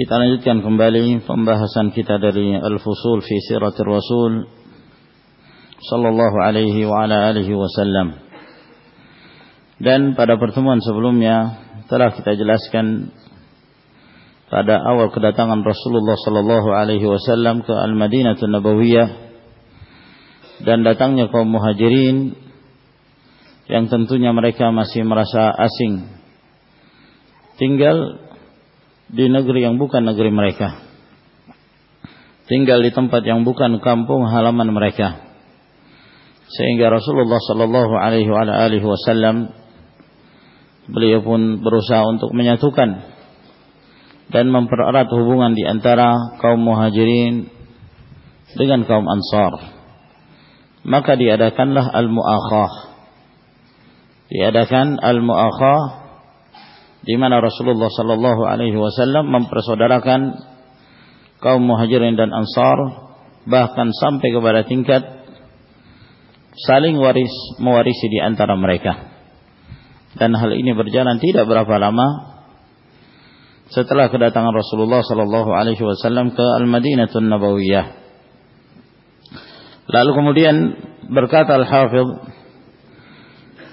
Kita lanjutkan kembali pembahasan kita dari Al-Fusul fi Siratir Rasul sallallahu alaihi wa ala alihi wasallam. Dan pada pertemuan sebelumnya telah kita jelaskan pada awal kedatangan Rasulullah sallallahu alaihi wasallam ke Al-Madinah Nabawiyah dan datangnya kaum Muhajirin yang tentunya mereka masih merasa asing tinggal di negeri yang bukan negeri mereka. Tinggal di tempat yang bukan kampung halaman mereka. Sehingga Rasulullah sallallahu alaihi wasallam beliau pun berusaha untuk menyatukan dan mempererat hubungan di antara kaum Muhajirin dengan kaum Ansar. Maka diadakanlah al-muakhah. Diadakan al-muakhah di mana Rasulullah sallallahu alaihi wasallam mempersaudarakan kaum Muhajirin dan Ansar bahkan sampai kepada tingkat saling waris mewarisi di antara mereka. Dan hal ini berjalan tidak berapa lama setelah kedatangan Rasulullah sallallahu alaihi wasallam ke Al-Madinatul Nabawiyah. Lalu kemudian berkata Al-Hafidh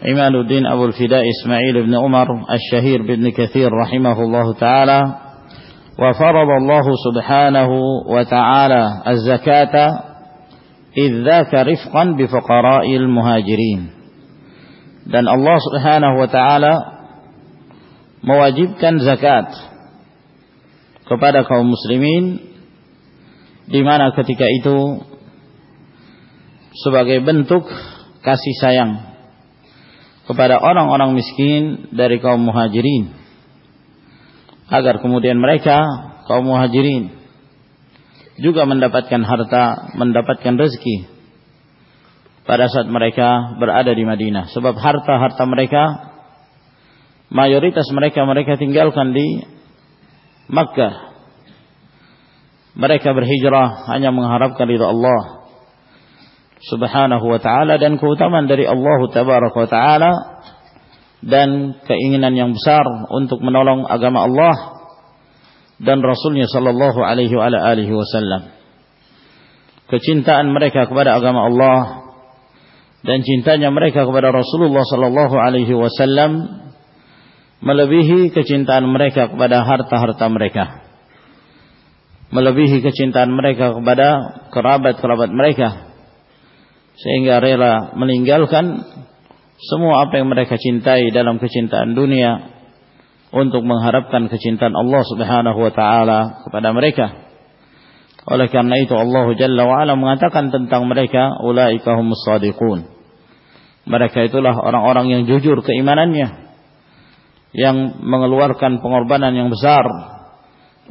إمام الدين أبو الفداء إسماعيل بن عمر الشهير بن كثير رحمه الله تعالى وفرض الله سبحانه وتعالى الزكاة إذ ذاك رفقا بفقراء المهاجرين dan Allah Subhanahu wa taala mewajibkan zakat kepada kaum muslimin di mana ketika itu sebagai bentuk kasih sayang kepada orang-orang miskin dari kaum muhajirin agar kemudian mereka kaum muhajirin juga mendapatkan harta, mendapatkan rezeki pada saat mereka berada di Madinah. Sebab harta-harta mereka mayoritas mereka mereka tinggalkan di Makkah. Mereka berhijrah hanya mengharapkan ridha Allah subhanahu wa ta'ala dan keutamaan dari Allah tabaraka wa ta'ala dan keinginan yang besar untuk menolong agama Allah dan Rasulnya sallallahu alaihi wasallam. Kecintaan mereka kepada agama Allah dan cintanya mereka kepada Rasulullah sallallahu alaihi wasallam melebihi kecintaan mereka kepada harta-harta mereka. Melebihi kecintaan mereka kepada kerabat-kerabat mereka sehingga rela meninggalkan semua apa yang mereka cintai dalam kecintaan dunia untuk mengharapkan kecintaan Allah Subhanahu wa taala kepada mereka. Oleh karena itu Allah Jalla wa ala mengatakan tentang mereka ulaika humus shadiqun. Mereka itulah orang-orang yang jujur keimanannya yang mengeluarkan pengorbanan yang besar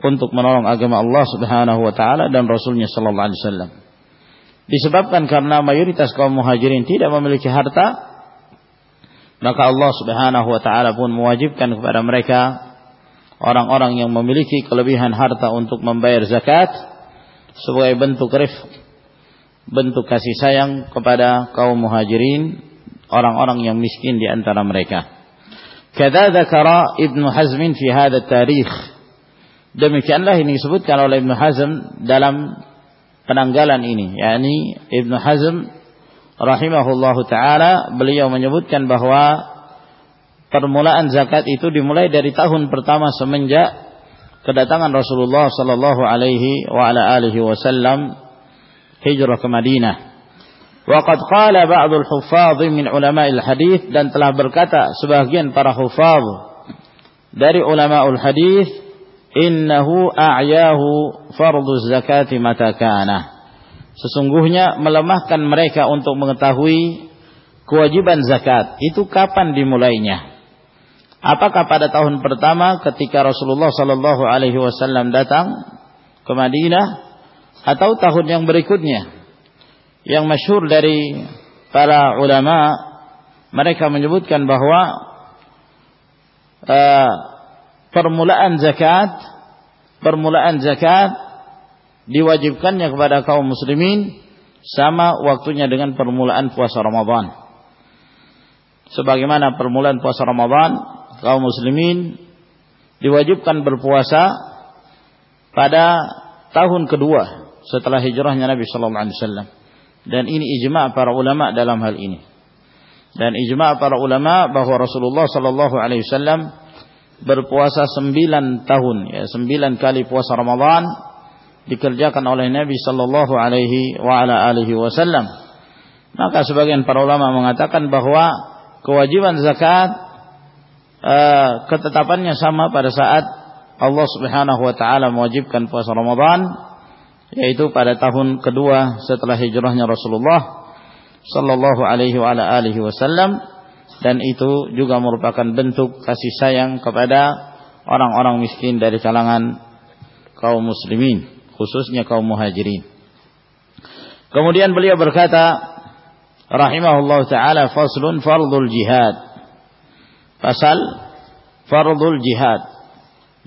untuk menolong agama Allah Subhanahu wa taala dan Rasulnya sallallahu alaihi wasallam disebabkan karena mayoritas kaum muhajirin tidak memiliki harta maka Allah Subhanahu wa taala pun mewajibkan kepada mereka orang-orang yang memiliki kelebihan harta untuk membayar zakat sebagai bentuk rifq bentuk kasih sayang kepada kaum muhajirin orang-orang yang miskin di antara mereka. Dzakara Ibnu Hazm fi hadha tarikh. Demikianlah ini disebutkan oleh Ibnu Hazm dalam penanggalan ini yakni Ibnu Hazm rahimahullahu taala beliau menyebutkan bahwa permulaan zakat itu dimulai dari tahun pertama semenjak kedatangan Rasulullah sallallahu alaihi wa ala alihi wasallam hijrah ke Madinah. Waqad qala ba'dul huffaz min ulama'il hadis dan telah berkata sebagian para huffaz dari ulama'ul hadis innahu a'yahu fardhu zakati mata kana. Sesungguhnya melemahkan mereka untuk mengetahui kewajiban zakat. Itu kapan dimulainya? Apakah pada tahun pertama ketika Rasulullah sallallahu alaihi wasallam datang ke Madinah atau tahun yang berikutnya? Yang masyhur dari para ulama mereka menyebutkan bahwa uh, permulaan zakat permulaan zakat diwajibkannya kepada kaum muslimin sama waktunya dengan permulaan puasa Ramadan. Sebagaimana permulaan puasa Ramadan kaum muslimin diwajibkan berpuasa pada tahun kedua setelah hijrahnya Nabi sallallahu alaihi wasallam. Dan ini ijma' para ulama dalam hal ini. Dan ijma' para ulama bahwa Rasulullah sallallahu alaihi wasallam berpuasa sembilan tahun ya sembilan kali puasa Ramadan dikerjakan oleh Nabi sallallahu alaihi wa ala alihi wasallam. Maka sebagian para ulama mengatakan bahwa kewajiban zakat Eh, ketetapannya sama pada saat Allah Subhanahu wa taala mewajibkan puasa Ramadan yaitu pada tahun kedua setelah hijrahnya Rasulullah sallallahu alaihi wa alihi wasallam dan itu juga merupakan bentuk kasih sayang kepada orang-orang miskin dari kalangan kaum muslimin khususnya kaum muhajirin. Kemudian beliau berkata rahimahullah taala faslun fardul jihad pasal fardul jihad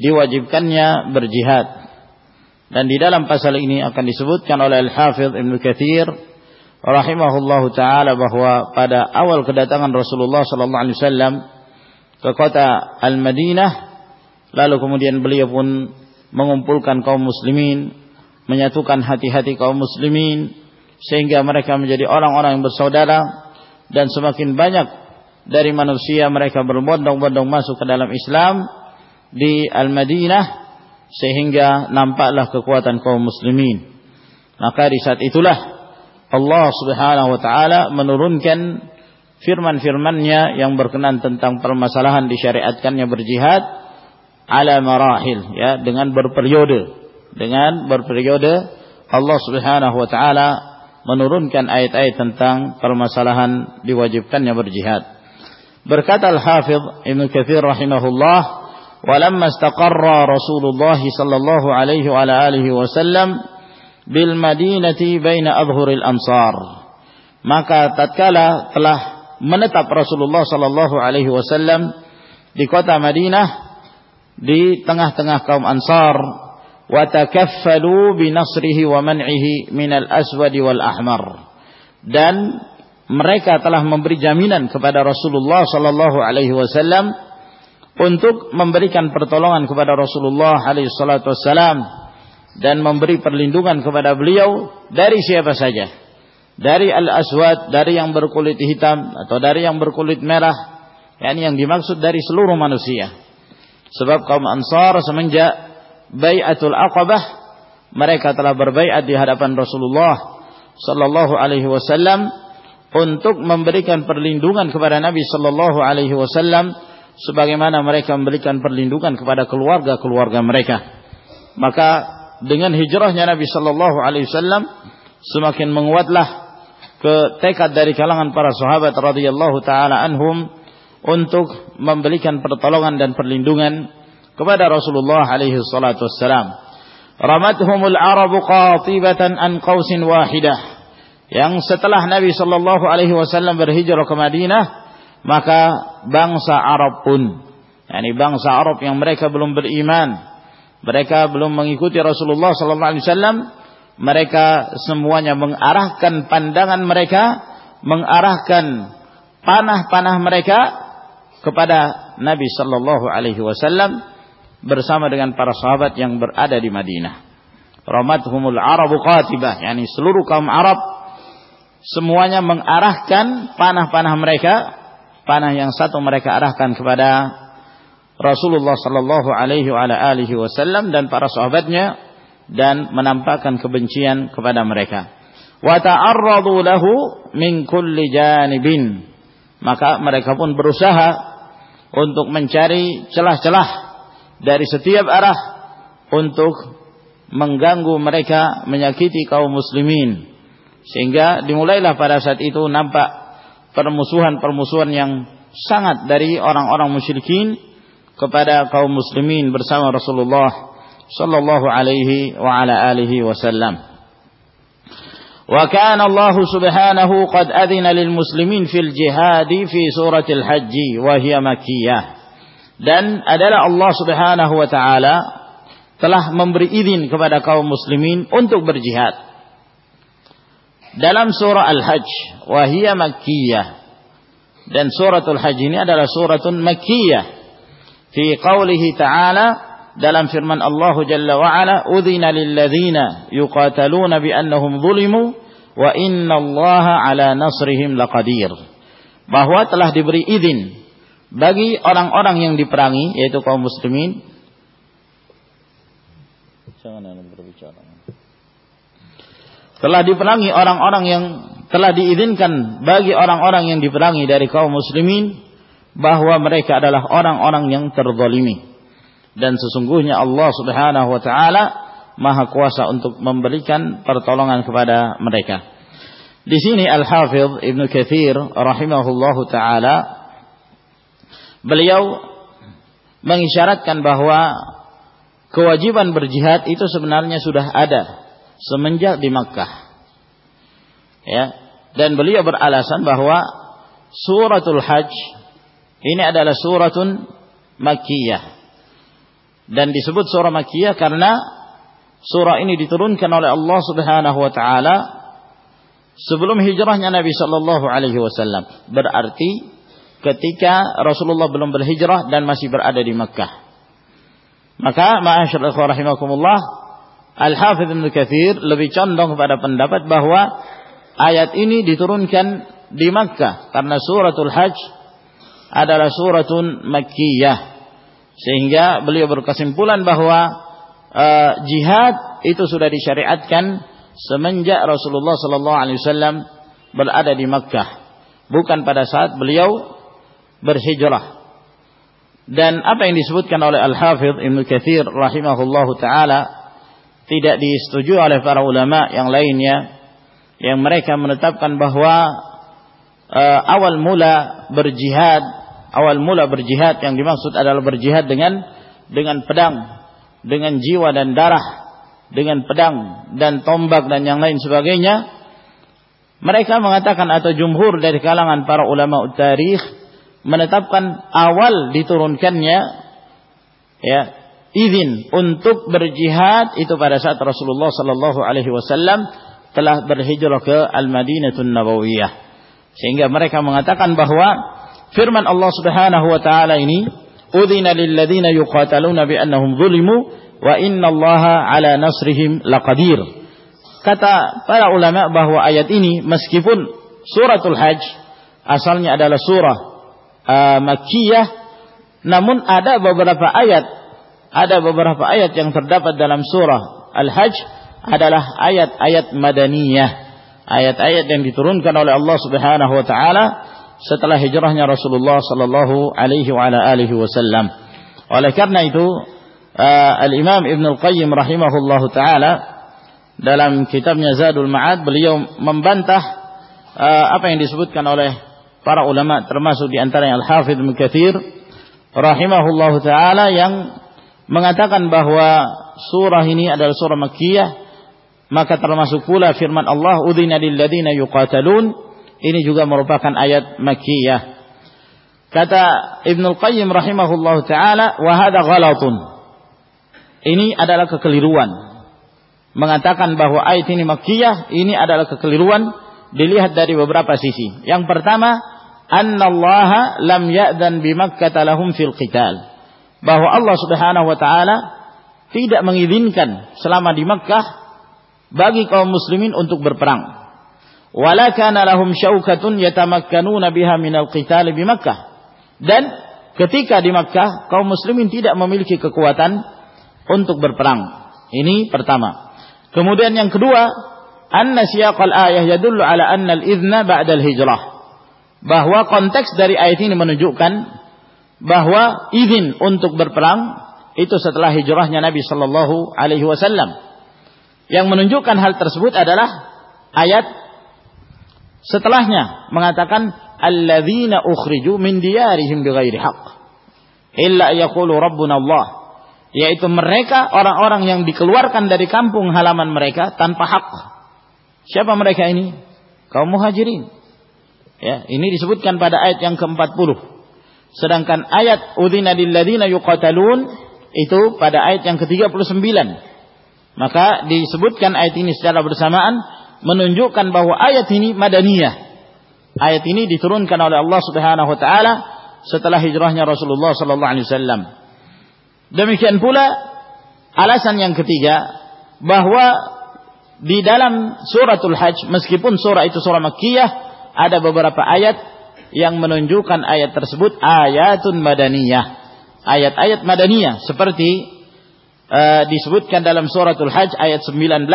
diwajibkannya berjihad dan di dalam pasal ini akan disebutkan oleh Al-Hafidh Ibnu Katsir rahimahullahu taala bahwa pada awal kedatangan Rasulullah sallallahu alaihi wasallam ke kota Al-Madinah lalu kemudian beliau pun mengumpulkan kaum muslimin menyatukan hati-hati kaum muslimin sehingga mereka menjadi orang-orang yang bersaudara dan semakin banyak dari manusia mereka berbondong-bondong masuk ke dalam Islam di Al-Madinah sehingga nampaklah kekuatan kaum muslimin. Maka di saat itulah Allah Subhanahu wa taala menurunkan firman-firmannya yang berkenan tentang permasalahan disyariatkannya berjihad ala marahil ya dengan berperiode dengan berperiode Allah Subhanahu wa taala menurunkan ayat-ayat tentang permasalahan diwajibkannya berjihad. Berkata Al-Hafidh Ibn Kathir rahimahullah, "Walamma istaqarra Rasulullah sallallahu alaihi wa alihi wasallam bil Madinati baina adhhuril ansar." Maka tatkala telah menetap Rasulullah sallallahu alaihi wasallam di kota Madinah di tengah-tengah kaum Ansar wa takaffalu bi nasrihi wa man'ihi min al-aswad wal ahmar dan mereka telah memberi jaminan kepada Rasulullah sallallahu alaihi wasallam untuk memberikan pertolongan kepada Rasulullah alaihi salatu wasallam dan memberi perlindungan kepada beliau dari siapa saja. Dari al-aswad, dari yang berkulit hitam atau dari yang berkulit merah. Yani yang dimaksud dari seluruh manusia. Sebab kaum Ansar semenjak Bai'atul Aqabah mereka telah berbaiat di hadapan Rasulullah sallallahu alaihi wasallam untuk memberikan perlindungan kepada Nabi sallallahu alaihi wasallam sebagaimana mereka memberikan perlindungan kepada keluarga-keluarga mereka. Maka dengan hijrahnya Nabi sallallahu alaihi wasallam semakin menguatlah ketekad dari kalangan para sahabat radhiyallahu taala anhum untuk memberikan pertolongan dan perlindungan kepada Rasulullah alaihi salatu wassalam. Ramathumul Arabu qatibatan an qausin wahidah yang setelah Nabi Shallallahu Alaihi Wasallam berhijrah ke Madinah maka bangsa Arab pun yakni bangsa Arab yang mereka belum beriman mereka belum mengikuti Rasulullah Sallallahu Alaihi Wasallam mereka semuanya mengarahkan pandangan mereka mengarahkan panah-panah mereka kepada Nabi Sallallahu Alaihi Wasallam bersama dengan para sahabat yang berada di Madinah. Ramathumul Arabu qatibah, yakni seluruh kaum Arab semuanya mengarahkan panah-panah mereka, panah yang satu mereka arahkan kepada Rasulullah sallallahu alaihi wasallam dan para sahabatnya dan menampakkan kebencian kepada mereka. Wa ta'arradu lahu min kulli janibin. Maka mereka pun berusaha untuk mencari celah-celah dari setiap arah untuk mengganggu mereka, menyakiti kaum muslimin sehingga dimulailah pada saat itu nampak permusuhan-permusuhan yang sangat dari orang-orang musyrikin kepada kaum muslimin bersama Rasulullah sallallahu alaihi wa ala alihi wasallam. Wa kana Allah subhanahu qad adina lil muslimin fil jihad fi surah hajj wa hiya makkiyah. Dan adalah Allah subhanahu wa taala telah memberi izin kepada kaum muslimin untuk berjihad. Dalam surah Al-Hajj wa hiya makkiyah. Dan suratul Hajj ini adalah suratun makkiyah fi qaulihi ta'ala dalam firman Allah Jalla wa Ala udhina lil ladzina yuqataluna bi annahum zulimu wa inna Allah ala nasrihim laqadir. Bahwa telah diberi izin bagi orang-orang yang diperangi yaitu kaum muslimin. Telah diperangi orang-orang yang telah diizinkan bagi orang-orang yang diperangi dari kaum muslimin bahwa mereka adalah orang-orang yang terzalimi dan sesungguhnya Allah Subhanahu wa taala maha kuasa untuk memberikan pertolongan kepada mereka. Di sini Al-Hafidh Ibnu Katsir rahimahullahu taala beliau mengisyaratkan bahwa kewajiban berjihad itu sebenarnya sudah ada semenjak di Makkah. Ya, dan beliau beralasan bahwa suratul Hajj ini adalah suratun Makkiyah. Dan disebut surah Makkiyah karena surah ini diturunkan oleh Allah Subhanahu wa taala sebelum hijrahnya Nabi sallallahu alaihi wasallam. Berarti ketika Rasulullah belum berhijrah dan masih berada di Makkah. Maka ma'asyiral rahimakumullah Al-Hafidh Ibn Kathir lebih condong kepada pendapat bahwa ayat ini diturunkan di Makkah karena suratul Hajj adalah suratun Makkiyah. Sehingga beliau berkesimpulan bahwa uh, jihad itu sudah disyariatkan semenjak Rasulullah sallallahu alaihi wasallam berada di Makkah. Bukan pada saat beliau berhijrah. Dan apa yang disebutkan oleh Al-Hafidh Ibn Kathir rahimahullahu taala tidak disetujui oleh para ulama yang lainnya yang mereka menetapkan bahwa uh, awal mula berjihad awal mula berjihad yang dimaksud adalah berjihad dengan dengan pedang dengan jiwa dan darah dengan pedang dan tombak dan yang lain sebagainya mereka mengatakan atau jumhur dari kalangan para ulama tarikh menetapkan awal diturunkannya ya izin untuk berjihad itu pada saat Rasulullah sallallahu alaihi wasallam telah berhijrah ke Al-Madinatun Nabawiyah. Sehingga mereka mengatakan bahwa firman Allah Subhanahu wa taala ini, "Udzina lil ladzina yuqataluna bi annahum zulimu wa innallaha ala nasrihim laqadir." Kata para ulama bahwa ayat ini meskipun suratul Hajj asalnya adalah surah uh, Makkiyah namun ada beberapa ayat ada beberapa ayat yang terdapat dalam surah Al-Hajj adalah ayat-ayat madaniyah, ayat-ayat yang diturunkan oleh Allah Subhanahu wa taala setelah hijrahnya Rasulullah sallallahu alaihi wa ala alihi wasallam. Oleh karena itu uh, Al-Imam Ibn Al-Qayyim rahimahullahu taala dalam kitabnya Zadul Ma'ad beliau membantah uh, apa yang disebutkan oleh para ulama termasuk di antaranya Al-Hafidz Ibnu Katsir rahimahullahu taala yang mengatakan bahwa surah ini adalah surah Makkiyah maka termasuk pula firman Allah udzina lil ladzina yuqatalun ini juga merupakan ayat Makkiyah kata Ibnu Qayyim rahimahullahu taala wa ini adalah kekeliruan. Mengatakan bahwa ayat ini Makkiyah ini adalah kekeliruan dilihat dari beberapa sisi. Yang pertama annallaha lam ya'dan bi lahum fil qital. Bahwa Allah Subhanahu wa taala tidak mengizinkan selama di Makkah bagi kaum muslimin untuk berperang. Wala kana lahum syaukatun yatamakkanuna biha minal qital bi Makkah. Dan ketika di Makkah kaum muslimin tidak memiliki kekuatan untuk berperang. Ini pertama. Kemudian yang kedua, anna siyaqal ayah yadullu ala anna al-idhna ba'da al-hijrah. Bahwa konteks dari ayat ini menunjukkan bahwa izin untuk berperang itu setelah hijrahnya Nabi Shallallahu Alaihi Wasallam. Yang menunjukkan hal tersebut adalah ayat setelahnya mengatakan alladzina ukhriju min diyarihim bighairi haqq illa yaqulu rabbuna Allah yaitu mereka orang-orang yang dikeluarkan dari kampung halaman mereka tanpa hak. Siapa mereka ini? Kaum muhajirin. Ya, ini disebutkan pada ayat yang ke-40. Sedangkan ayat udzina lil ladzina yuqatalun itu pada ayat yang ke-39. Maka disebutkan ayat ini secara bersamaan menunjukkan bahwa ayat ini madaniyah. Ayat ini diturunkan oleh Allah Subhanahu wa taala setelah hijrahnya Rasulullah sallallahu alaihi wasallam. Demikian pula alasan yang ketiga bahwa di dalam suratul Hajj meskipun surah itu surah Makkiyah ada beberapa ayat yang menunjukkan ayat tersebut ayatun madaniyah. Ayat-ayat madaniyah seperti uh, disebutkan dalam suratul Hajj ayat 19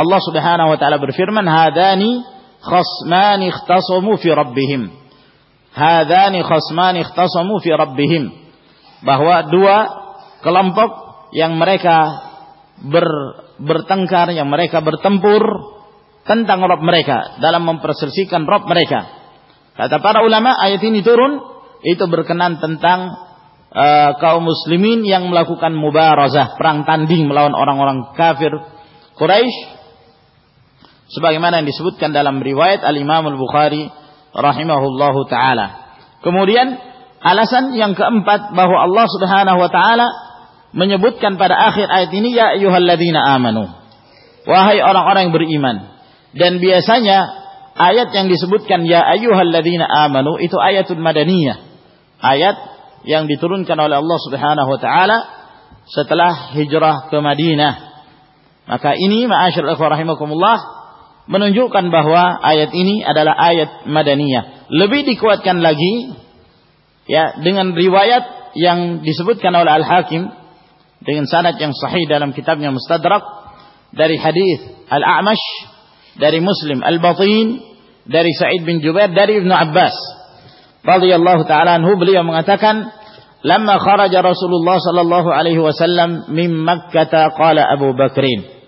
Allah Subhanahu wa taala berfirman hadani khasmani ikhtasamu fi rabbihim. Hadani khasmani ikhtasamu fi rabbihim. Bahwa dua kelompok yang mereka ber, bertengkar yang mereka bertempur tentang Rob mereka dalam memperselisihkan Rob mereka. Kata para ulama ayat ini turun itu berkenan tentang uh, kaum muslimin yang melakukan mubarazah perang tanding melawan orang-orang kafir Quraisy sebagaimana yang disebutkan dalam riwayat Al-Imam Al-Bukhari rahimahullahu taala. Kemudian alasan yang keempat bahwa Allah Subhanahu wa taala menyebutkan pada akhir ayat ini ya ayyuhalladzina amanu. Wahai orang-orang yang beriman. Dan biasanya ayat yang disebutkan ya ayyuhalladzina amanu itu ayatul madaniyah. Ayat yang diturunkan oleh Allah Subhanahu wa taala setelah hijrah ke Madinah. Maka ini ma'asyiral rahimakumullah menunjukkan bahwa ayat ini adalah ayat madaniyah. Lebih dikuatkan lagi ya dengan riwayat yang disebutkan oleh Al-Hakim dengan sanad yang sahih dalam kitabnya Mustadrak dari hadis Al-A'mash dari Muslim Al-Batin dari Sa'id bin Jubair dari Ibnu Abbas radhiyallahu taala anhu beliau mengatakan lamma kharaja Rasulullah sallallahu alaihi wasallam min Makkah qala Abu Bakrin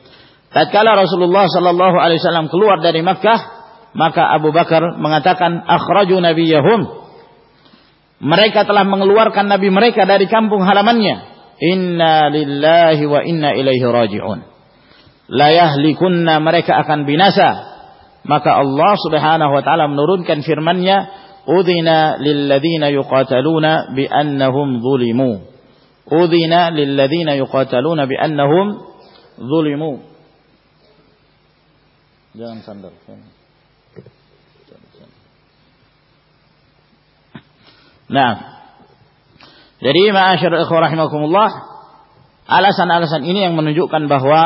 Tatkala Rasulullah sallallahu alaihi wasallam keluar dari Makkah, maka Abu Bakar mengatakan akhraju nabiyahum. Mereka telah mengeluarkan nabi mereka dari kampung halamannya. Inna lillahi wa inna ilaihi raji'un. La yahlikunna mereka akan binasa. Maka Allah Subhanahu wa taala menurunkan firman-Nya, "Udzina lilladzina yuqataluna bi annahum zulimu." Udzina lilladzina yuqataluna bi annahum zulimu. Jangan sandal. Nah, jadi ma'asyar rahimakumullah, alasan-alasan ini yang menunjukkan bahwa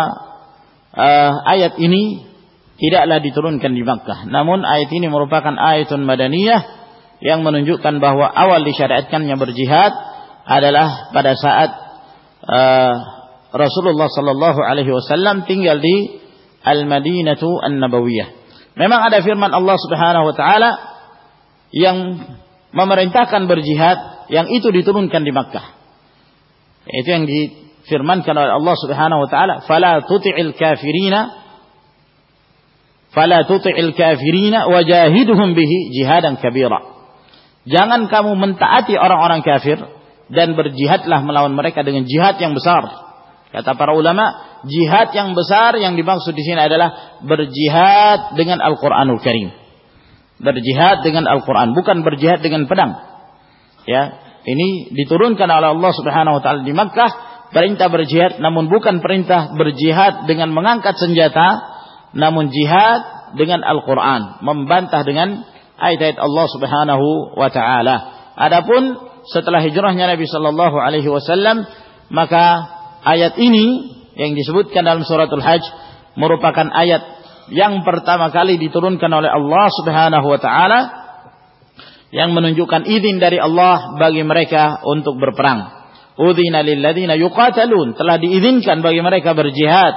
uh, ayat ini tidaklah diturunkan di Makkah. Namun ayat ini merupakan ayatun madaniyah yang menunjukkan bahwa awal disyariatkannya berjihad adalah pada saat uh, Rasulullah sallallahu alaihi wasallam tinggal di Al-Madinatu An-Nabawiyah. Memang ada firman Allah Subhanahu wa taala yang memerintahkan berjihad yang itu diturunkan di Makkah. Itu yang difirmankan oleh Allah Subhanahu wa taala, "Fala tuti'il kafirina fala tuti'il kafirina wajahidhum bihi jihadan kabira." Jangan kamu mentaati orang-orang kafir dan berjihadlah melawan mereka dengan jihad yang besar. Kata para ulama, jihad yang besar yang dimaksud di sini adalah berjihad dengan Al-Qur'anul Karim. Berjihad dengan Al-Qur'an, bukan berjihad dengan pedang. Ya, ini diturunkan oleh Allah Subhanahu wa taala di Makkah, perintah berjihad namun bukan perintah berjihad dengan mengangkat senjata, namun jihad dengan Al-Qur'an, membantah dengan ayat-ayat Allah Subhanahu wa taala. Adapun setelah hijrahnya Nabi sallallahu alaihi wasallam, maka ayat ini yang disebutkan dalam suratul Hajj merupakan ayat yang pertama kali diturunkan oleh Allah Subhanahu wa taala yang menunjukkan izin dari Allah bagi mereka untuk berperang. Udzina lil ladzina yuqatalun telah diizinkan bagi mereka berjihad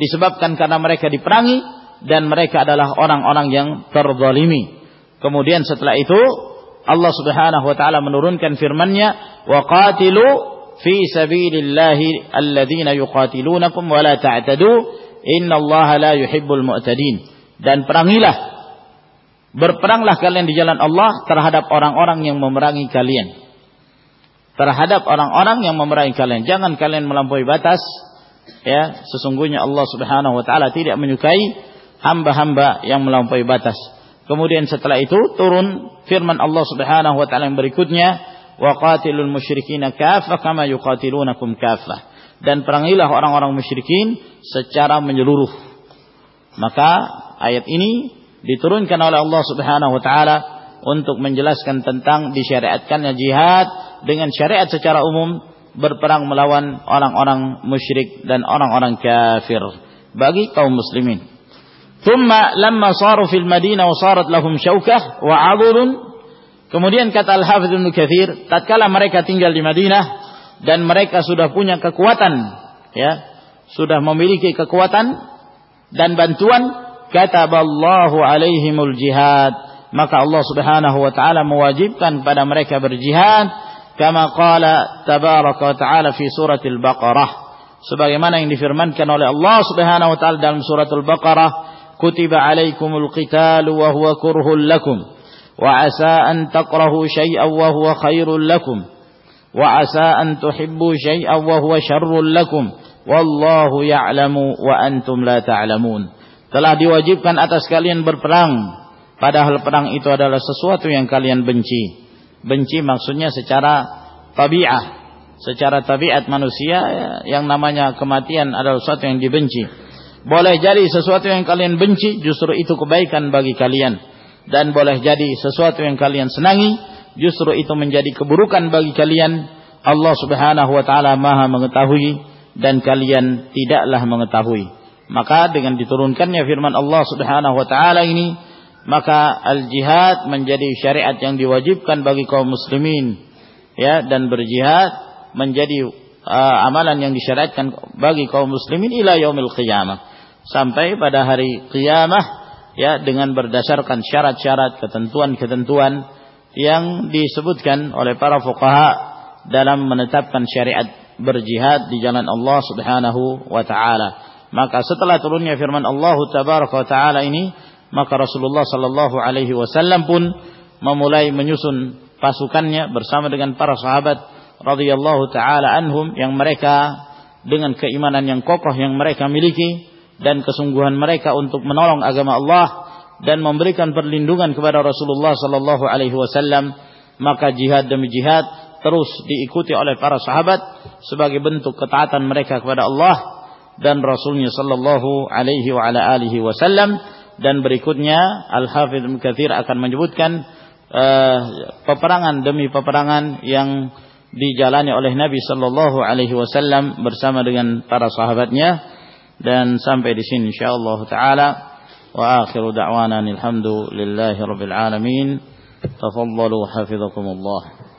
disebabkan karena mereka diperangi dan mereka adalah orang-orang yang terzalimi. Kemudian setelah itu Allah Subhanahu wa taala menurunkan firman-Nya wa qatilu fi sabilillahi alladhina yuqatilunakum wa la ta'tadu innallaha la yuhibbul mu'tadin dan perangilah Berperanglah kalian di jalan Allah terhadap orang-orang yang memerangi kalian. Terhadap orang-orang yang memerangi kalian. Jangan kalian melampaui batas. Ya, sesungguhnya Allah Subhanahu wa taala tidak menyukai hamba-hamba yang melampaui batas. Kemudian setelah itu turun firman Allah Subhanahu wa taala yang berikutnya, "Wa musyrikin kaffah kama yuqatilunakum kaffah." Dan perangilah orang-orang musyrikin secara menyeluruh. Maka ayat ini diturunkan oleh Allah Subhanahu wa taala untuk menjelaskan tentang disyariatkannya jihad dengan syariat secara umum berperang melawan orang-orang musyrik dan orang-orang kafir bagi kaum muslimin. Thumma lamma saru fil Madinah wa sarat lahum syaukah wa Kemudian kata Al-Hafidz Ibnu Katsir, tatkala mereka tinggal di Madinah dan mereka sudah punya kekuatan, ya, sudah memiliki kekuatan dan bantuan, kataballahu alaihimul jihad. Maka Allah Subhanahu wa taala mewajibkan pada mereka berjihad kama qala tabaraka wa taala fi suratil baqarah. Sebagaimana yang difirmankan oleh Allah Subhanahu wa taala dalam suratul baqarah kutiba alaikumul qitalu wa huwa kurhul lakum wa huwa khairul lakum. Wa asa an tuhibbu syai'an wa huwa syarrul lakum. Wallahu ya'lamu wa antum la ta'lamun. Telah diwajibkan atas kalian berperang. Padahal perang itu adalah sesuatu yang kalian benci. Benci maksudnya secara tabiat secara tabiat manusia yang namanya kematian adalah sesuatu yang dibenci. Boleh jadi sesuatu yang kalian benci justru itu kebaikan bagi kalian dan boleh jadi sesuatu yang kalian senangi justru itu menjadi keburukan bagi kalian Allah Subhanahu wa taala Maha mengetahui dan kalian tidaklah mengetahui maka dengan diturunkannya firman Allah Subhanahu wa taala ini, maka al-jihad menjadi syariat yang diwajibkan bagi kaum muslimin. Ya, dan berjihad menjadi uh, amalan yang disyariatkan bagi kaum muslimin ila yaumil qiyamah. Sampai pada hari qiyamah ya dengan berdasarkan syarat-syarat ketentuan-ketentuan yang disebutkan oleh para fuqaha dalam menetapkan syariat berjihad di jalan Allah Subhanahu wa taala. Maka setelah turunnya firman Allah Tabaraka wa taala ini, maka Rasulullah sallallahu alaihi wasallam pun memulai menyusun pasukannya bersama dengan para sahabat radhiyallahu taala anhum yang mereka dengan keimanan yang kokoh yang mereka miliki dan kesungguhan mereka untuk menolong agama Allah dan memberikan perlindungan kepada Rasulullah sallallahu alaihi wasallam maka jihad demi jihad terus diikuti oleh para sahabat sebagai bentuk ketaatan mereka kepada Allah dan Rasulnya Sallallahu Alaihi wa ala alihi Wasallam. Dan berikutnya Al Hafidh Kathir akan menyebutkan uh, peperangan demi peperangan yang dijalani oleh Nabi Sallallahu Alaihi Wasallam bersama dengan para sahabatnya dan sampai di sini insyaallah taala wa akhiru da'wana alhamdulillahi rabbil alamin tafaddalu hafizakumullah